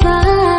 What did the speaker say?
散